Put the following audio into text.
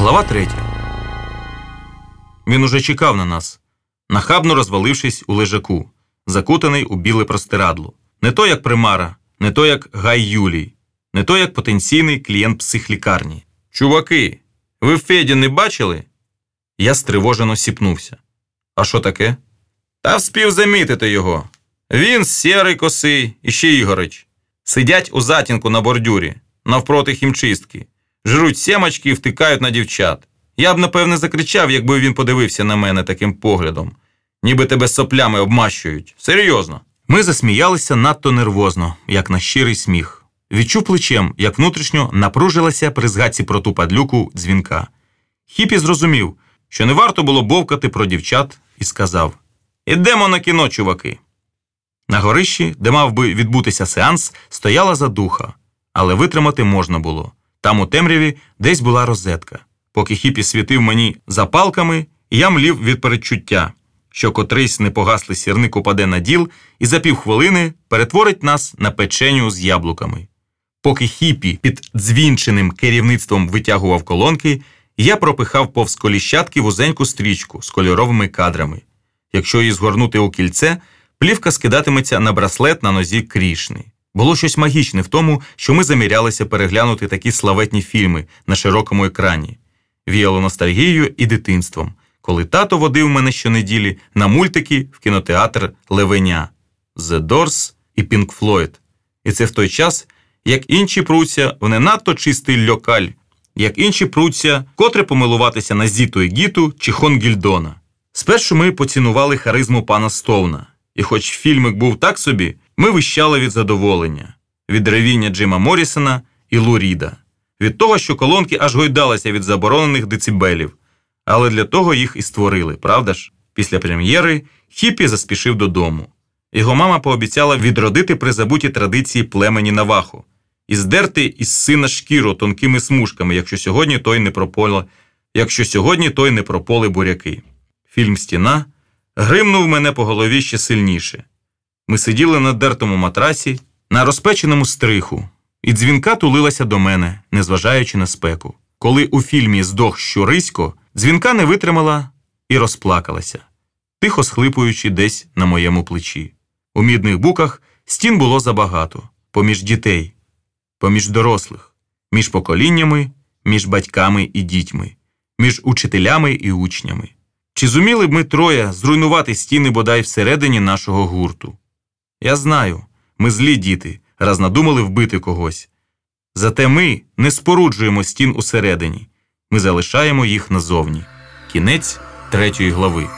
Глава третя. Він уже чекав на нас, нахабно розвалившись у лежаку, закутаний у біле простирадло. Не то як примара, не то як Гай Юлій, не то як потенційний клієнт психлікарні. Чуваки, ви Феді не бачили? Я стривожено сіпнувся. А що таке? Та вспів замітити його. Він сірий косий і ще Ігорич. Сидять у затінку на бордюрі, навпроти хімчистки, жруть сімочки і втикають на дівчат. Я б, напевне, закричав, якби він подивився на мене таким поглядом, ніби тебе соплями обмащують. Серйозно. Ми засміялися надто нервозно, як на щирий сміх. Відчув плечем, як внутрішньо напружилася при згадці про ту падлюку дзвінка. Хіпі зрозумів, що не варто було бовкати про дівчат, і сказав: Ідемо на кіно, чуваки. На горищі, де мав би відбутися сеанс, стояла задуха, але витримати можна було. Там у темряві десь була розетка. Поки хіпі світив мені запалками, я млів від передчуття, що котрийсь непогаслий сірник упаде на діл і за півхвилини перетворить нас на печеню з яблуками. Поки хіпі під дзвінченим керівництвом витягував колонки, я пропихав повз коліщатки вузеньку стрічку з кольоровими кадрами. Якщо її згорнути у кільце, плівка скидатиметься на браслет на нозі крішни. Було щось магічне в тому, що ми замірялися переглянути такі славетні фільми на широкому екрані, віяло ностальгією і дитинством, коли тато водив мене щонеділі на мультики в кінотеатр Левеня, The Doors і Pink Floyd. І це в той час, як інші пруться в не надто чистий льокаль, як інші пруться, котре помилуватися на Зіту і Гіту чи Хонгільдона. Спершу ми поцінували харизму пана Стоуна, і хоч фільмик був так собі, ми вищали від задоволення, від ревіння Джима Моррісона і Лу Ріда, від того, що колонки аж гойдалися від заборонених децибелів, але для того їх і створили, правда ж? Після прем'єри Хіппі заспішив додому. Його мама пообіцяла відродити призабуті традиції племені Навахо і здерти із сина шкіру тонкими смужками, якщо сьогодні той не прополе, якщо сьогодні той не прополе буряки. Фільм Стіна гримнув мене по голові ще сильніше. Ми сиділи на дертому матрасі, на розпеченому стриху, і дзвінка тулилася до мене, незважаючи на спеку. Коли у фільмі здох щурисько, дзвінка не витримала і розплакалася, тихо схлипуючи десь на моєму плечі. У мідних буках стін було забагато, поміж дітей, поміж дорослих, між поколіннями, між батьками і дітьми, між учителями і учнями. Чи зуміли б ми троє зруйнувати стіни бодай всередині нашого гурту? Я знаю, ми злі діти, раз надумали вбити когось. Зате ми не споруджуємо стін усередині, ми залишаємо їх назовні. Кінець третьої глави.